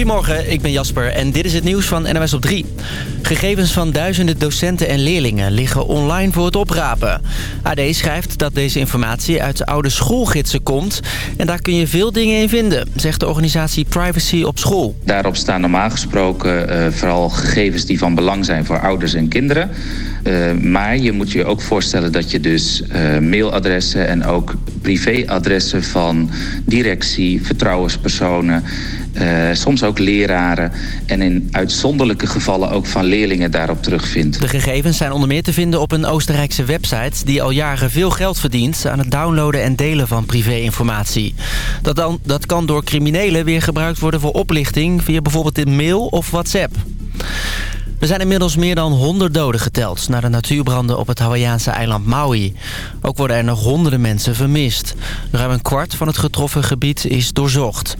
Goedemorgen, ik ben Jasper en dit is het nieuws van NWS op 3. Gegevens van duizenden docenten en leerlingen liggen online voor het oprapen. AD schrijft dat deze informatie uit oude schoolgidsen komt... en daar kun je veel dingen in vinden, zegt de organisatie Privacy op School. Daarop staan normaal gesproken uh, vooral gegevens die van belang zijn voor ouders en kinderen... Uh, maar je moet je ook voorstellen dat je dus uh, mailadressen en ook privéadressen van directie, vertrouwenspersonen, uh, soms ook leraren en in uitzonderlijke gevallen ook van leerlingen daarop terugvindt. De gegevens zijn onder meer te vinden op een Oostenrijkse website die al jaren veel geld verdient aan het downloaden en delen van privéinformatie. Dat, dan, dat kan door criminelen weer gebruikt worden voor oplichting via bijvoorbeeld in mail of WhatsApp. Er zijn inmiddels meer dan 100 doden geteld... na de natuurbranden op het Hawaïaanse eiland Maui. Ook worden er nog honderden mensen vermist. Ruim een kwart van het getroffen gebied is doorzocht.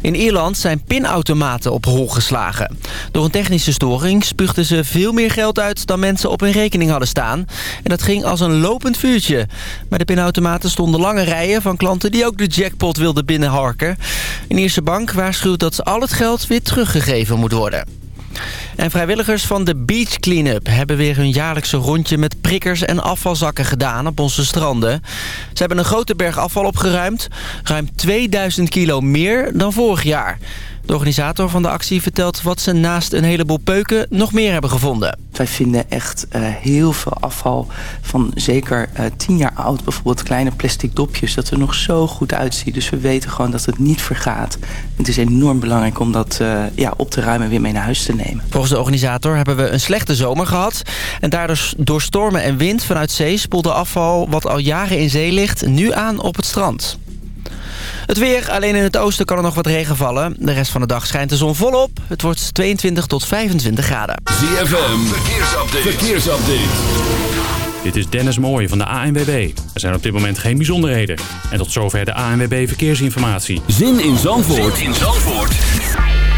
In Ierland zijn pinautomaten op hol geslagen. Door een technische storing spuugden ze veel meer geld uit... dan mensen op hun rekening hadden staan. En dat ging als een lopend vuurtje. Bij de pinautomaten stonden lange rijen van klanten... die ook de jackpot wilden binnenharken. Een Ierse bank waarschuwt dat al het geld weer teruggegeven moet worden. En vrijwilligers van de Beach Cleanup hebben weer hun jaarlijkse rondje met prikkers en afvalzakken gedaan op onze stranden. Ze hebben een grote berg afval opgeruimd, ruim 2000 kilo meer dan vorig jaar. De organisator van de actie vertelt wat ze naast een heleboel peuken nog meer hebben gevonden. Wij vinden echt uh, heel veel afval van zeker uh, tien jaar oud. Bijvoorbeeld kleine plastic dopjes, dat er nog zo goed uitziet. Dus we weten gewoon dat het niet vergaat. Het is enorm belangrijk om dat uh, ja, op te ruimen en weer mee naar huis te nemen. Volgens de organisator hebben we een slechte zomer gehad. En daardoor door stormen en wind vanuit zee spoelde afval wat al jaren in zee ligt nu aan op het strand. Het weer, alleen in het oosten kan er nog wat regen vallen. De rest van de dag schijnt de zon volop. Het wordt 22 tot 25 graden. ZFM, verkeersupdate. verkeersupdate. Dit is Dennis Mooij van de ANWB. Er zijn op dit moment geen bijzonderheden. En tot zover de ANWB Verkeersinformatie. Zin in Zandvoort, zin in Zandvoort.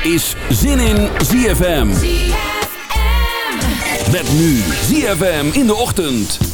is Zin in ZFM. ZFM. Met nu ZFM in de ochtend.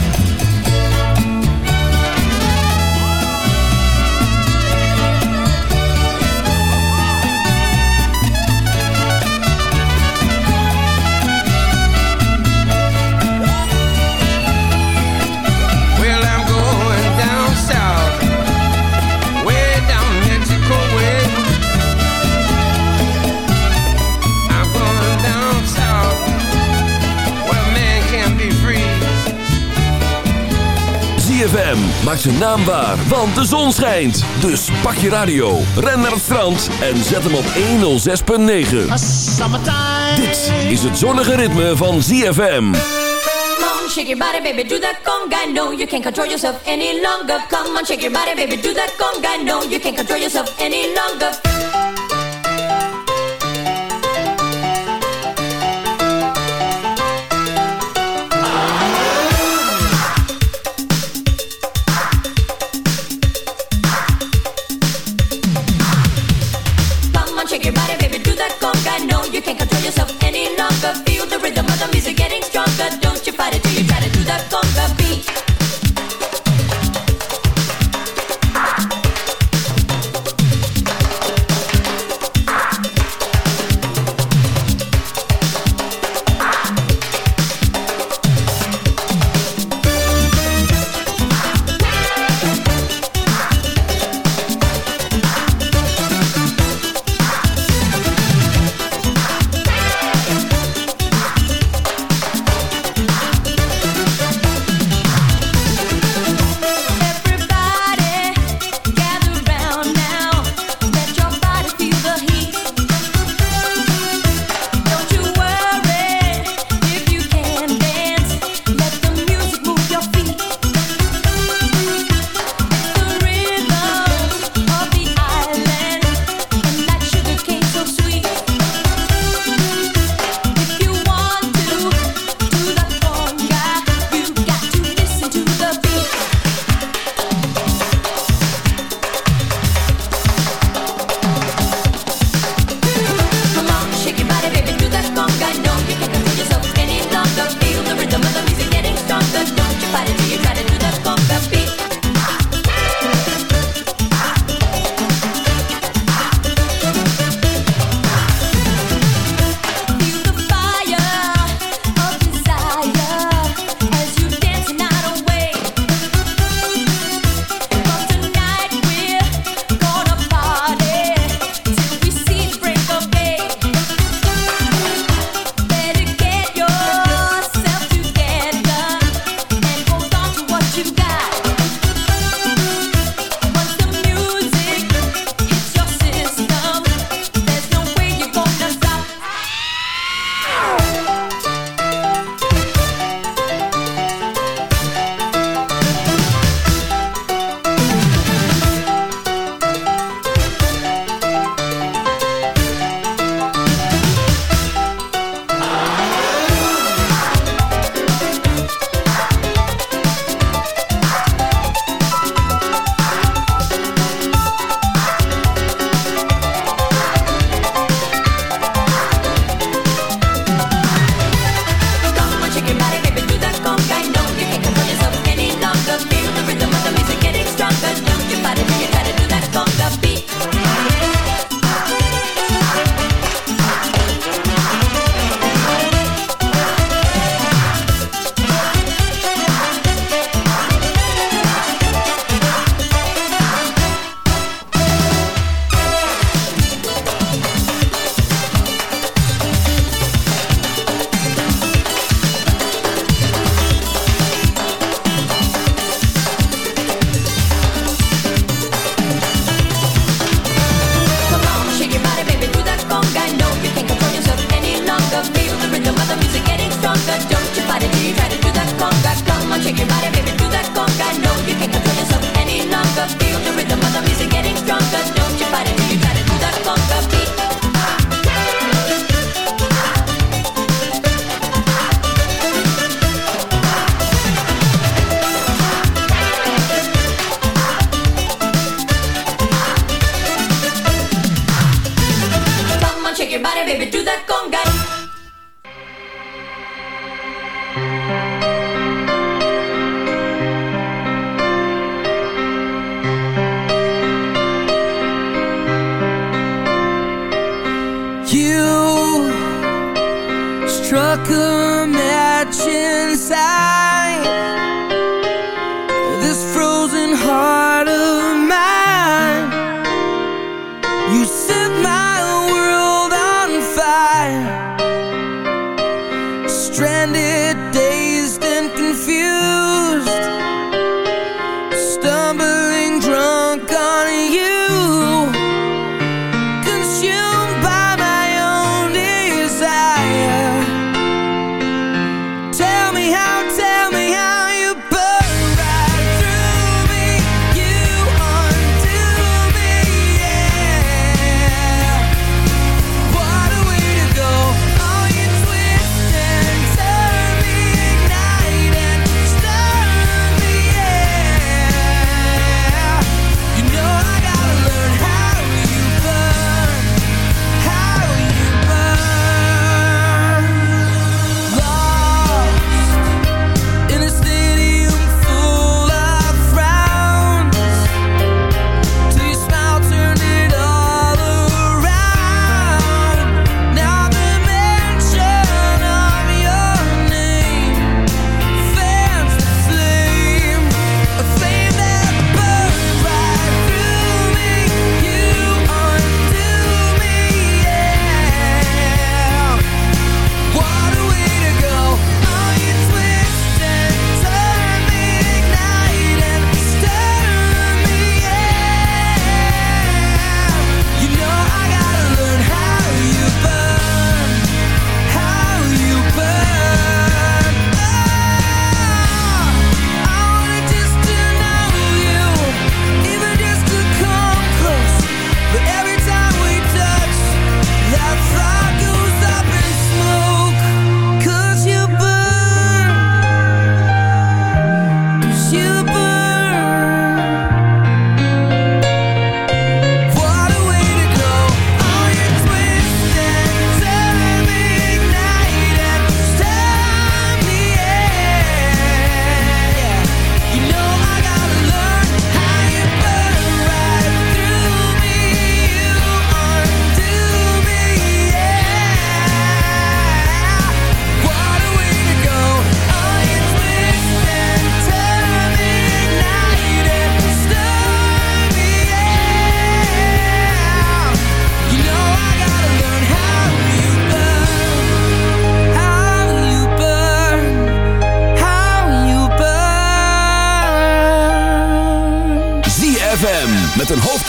ZFM maakt zijn naam waar, want de zon schijnt. Dus pak je radio, ren naar het strand en zet hem op 106.9. Dit is het zonnige ritme van ZFM. Come on, shake your body, baby, do that conga. No, you can't control yourself any longer. Come on, shake your body, baby, do that conga. No, you can't control yourself any longer.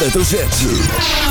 hoofdletter Z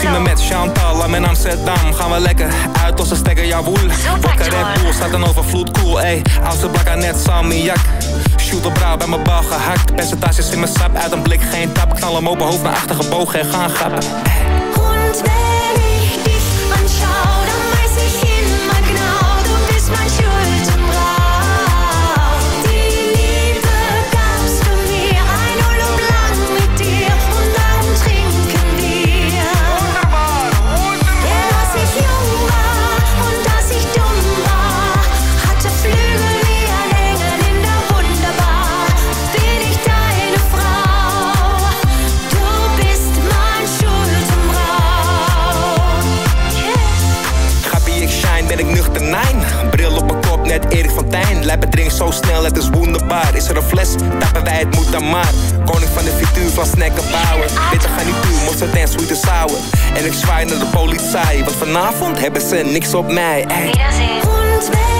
Zie me met Chantal, I'm in Amsterdam. Gaan we lekker uit onze stekker, jawoel. Wakker Red Bull, staat een overvloed, cool, ey. Oudste blakka net samiak. Shoot op brouw bij mijn bal gehakt. Percentages in mijn sap, uit een blik geen tap. Knal hem open, hoofd naar achter gebogen en gaan grappen. Hond drink zo snel, het is wonderbaar. Is er een fles, tappen wij het moet dan maar. Koning van de frituur van snacken bouwen. Witte garnituur, mosterd en sweet and sour. En ik zwaai naar de politie, want vanavond hebben ze niks op mij. Ey.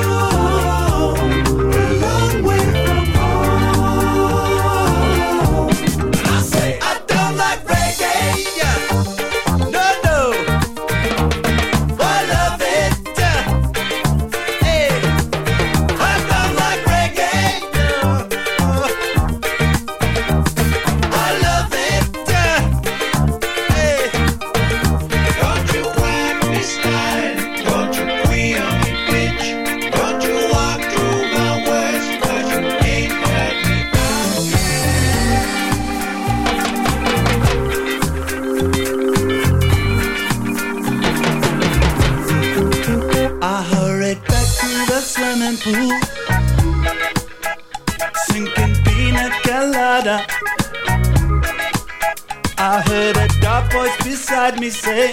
Voice beside me say,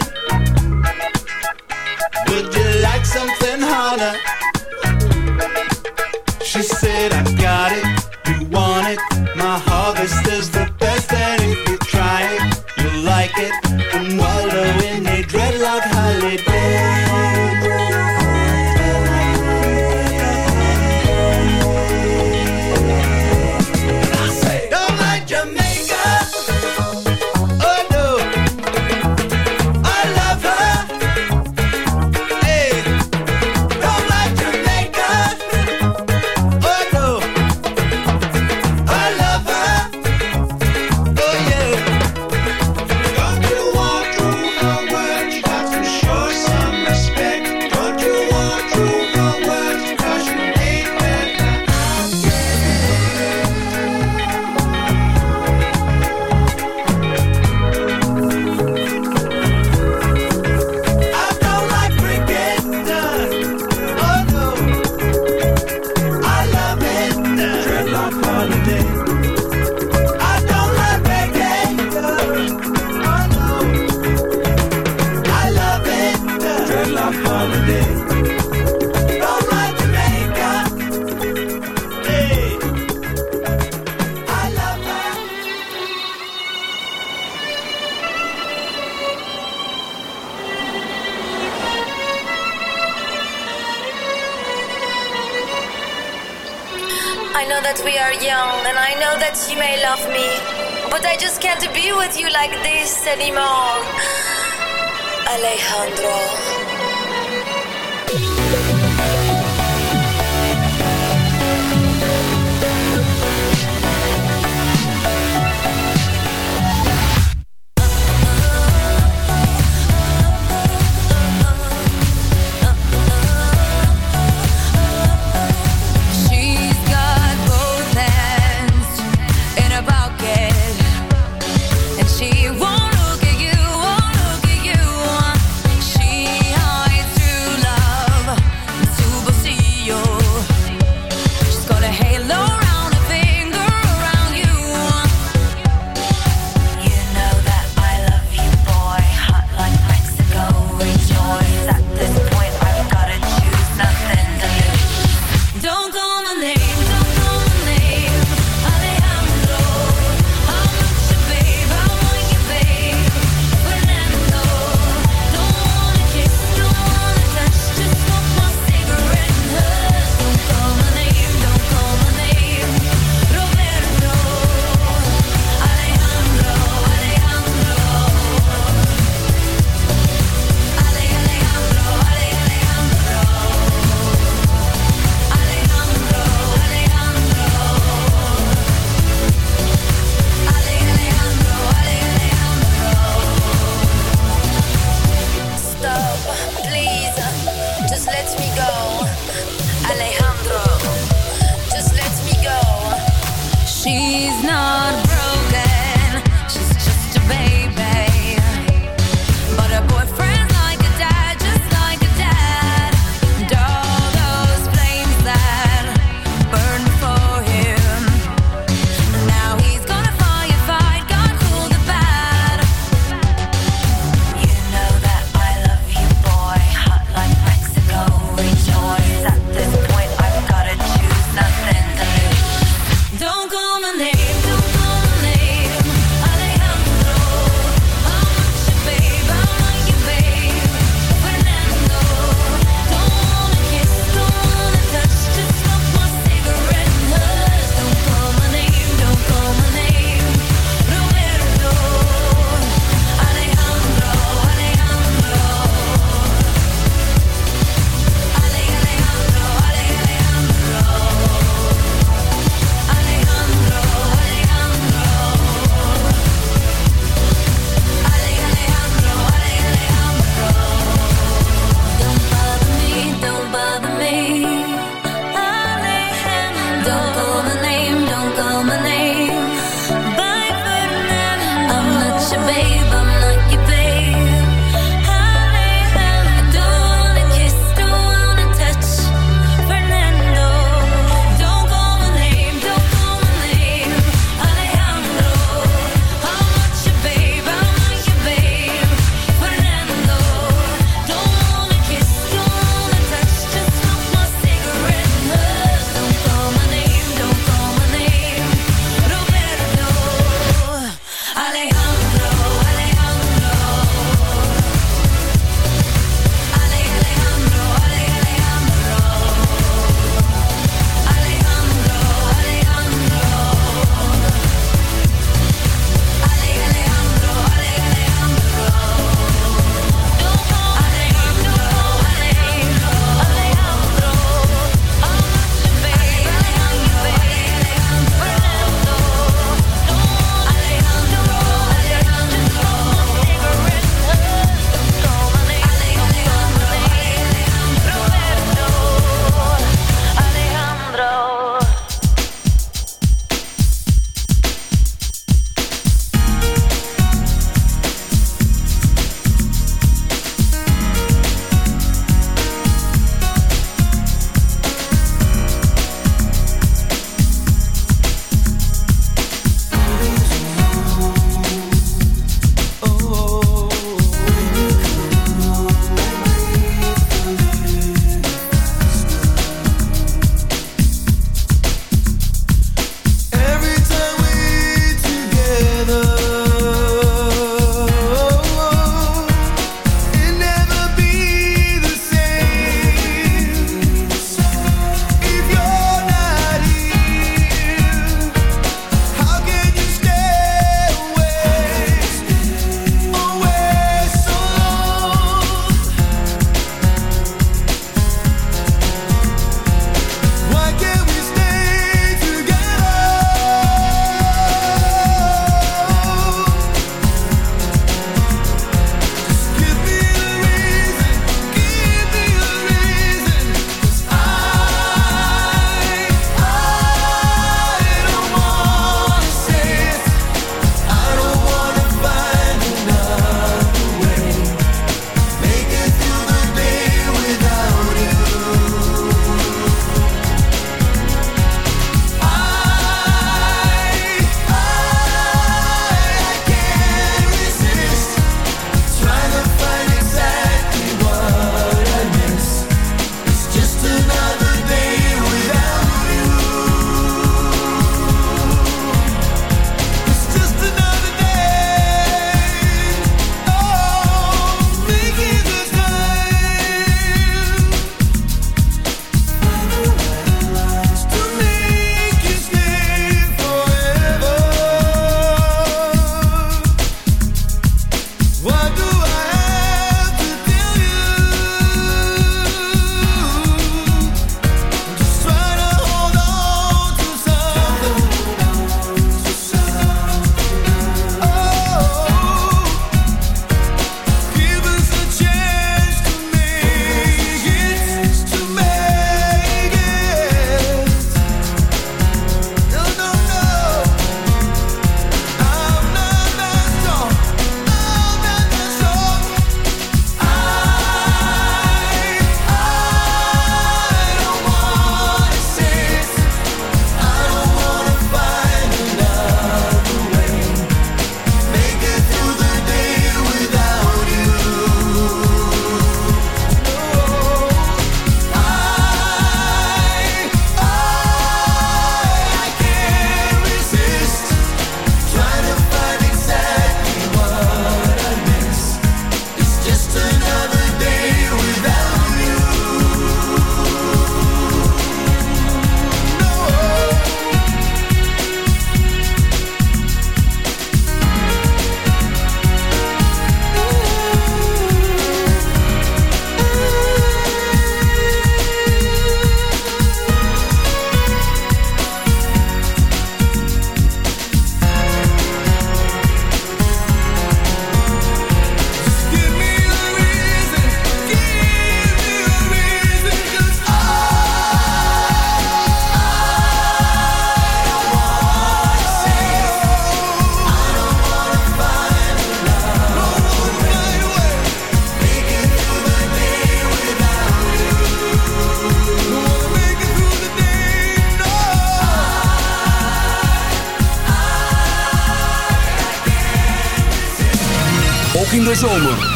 Would you like something harder? This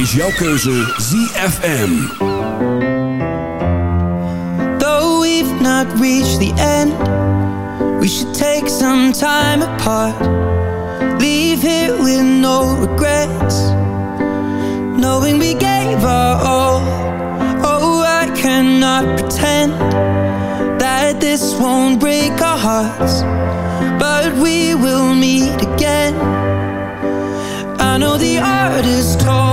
is jouw keuze ZFM. Though we've not reached the end, we should take some time apart. Leave here with no regrets, knowing we gave our all. Oh, I cannot pretend that this won't break our hearts, but we will meet again. I know the art is tall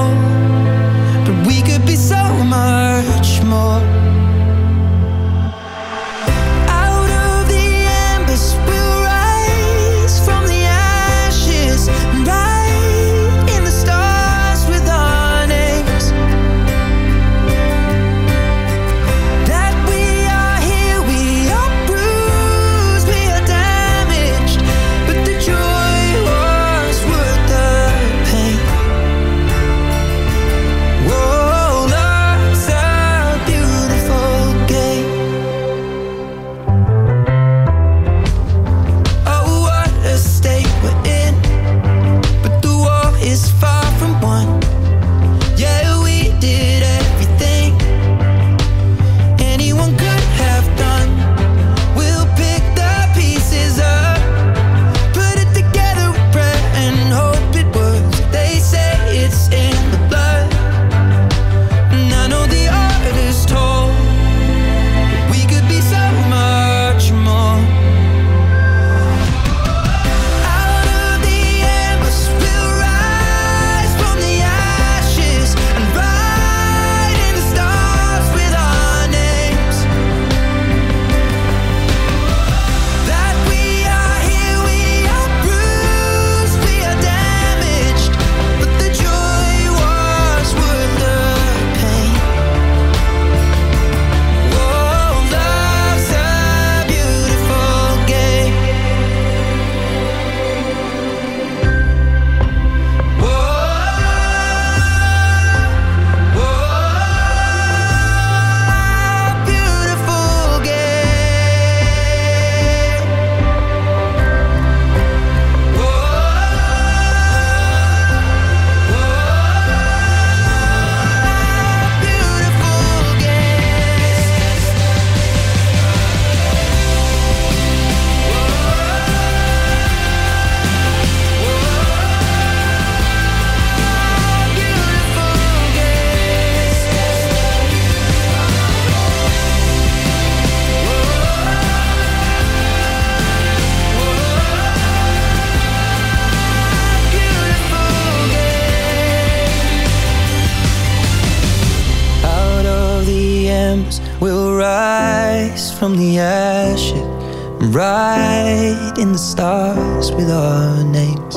in the stars with our names.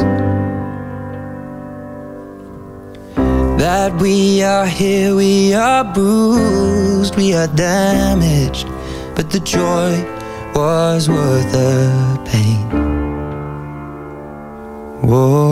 That we are here, we are bruised, we are damaged, but the joy was worth the pain. Whoa.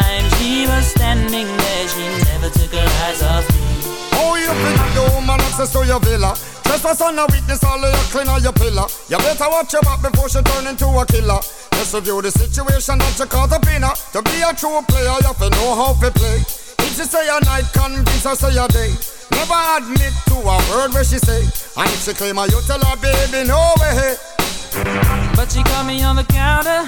was standing there, she never took her eyes off me. Oh, you think the woman access to your villa? Trespass on a witness, all of your clean on your pillar. You better watch your back before she turn into a killer. Just review the situation that you call the winner. To be a true player, you have to know how to play. If she say a night, convince her say a day. Never admit to a word where she say. And if she claim her, you tell her, baby, no way. But she caught me on the counter.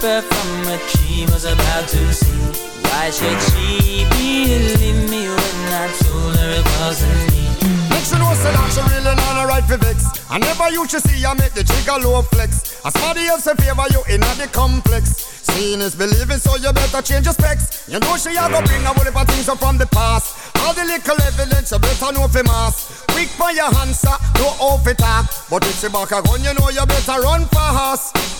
keep from what she was about to see. Why should she believe me when I told her it wasn't me? Make sure know say that she really not a right for vex. I never used to see I make the trigger low flex. As somebody else in favor you in the complex. Seeing is believing, so you better change your specs. You know she a go bring a whole heap of things up from the past. All the little evidence you better know for mass. Quick for your answer, no off it talk. But if she back a gun, you know you better run fast.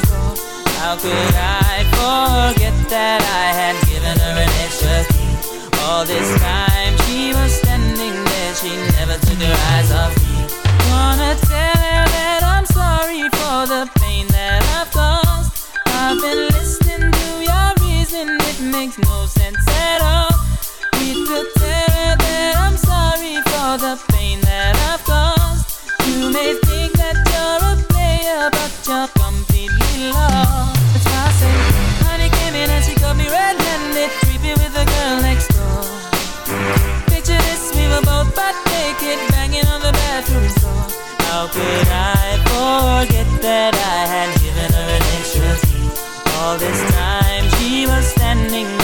How could I forget that I had given her an extra key? All this time she was standing there, she never took her eyes off me. Wanna tell her that I'm sorry for the pain that I've caused. I've been listening to your reason, it makes no sense at all. Need to tell her that I'm sorry for the pain that I've caused. You may think that you're a player, but you're honey came in and she me red-handed, with the girl next door. Picture this, we were both butt naked, banging on the bathroom floor. How could I forget that I had given her an extra? All this time she was standing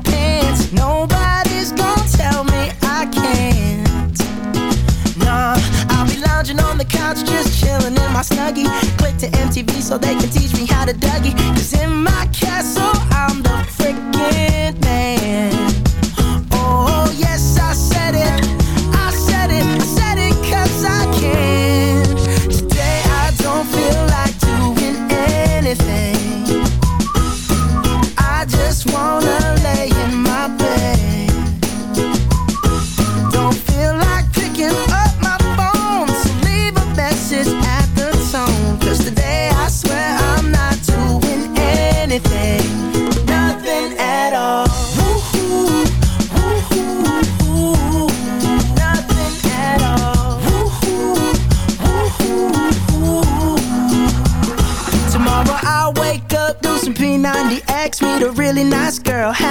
pants. Nobody's gonna tell me I can't. Nah, I'll be lounging on the couch, just chilling in my snuggie. Click to MTV so they can teach me how to Dougie. Cause in my castle, I'm the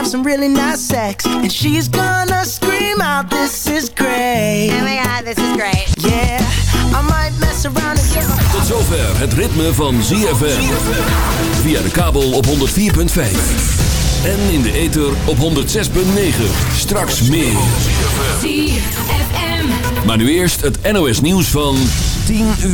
some really nice sex, and she's gonna scream out, "This is great!" Oh my god, this is great. Yeah, I might mess around and get my Tot zover het ritme van ZFM. Via de kabel op 104.5. En in de ether op 106.9. Straks meer. ZFM. Maar nu eerst het NOS nieuws van 10 uur.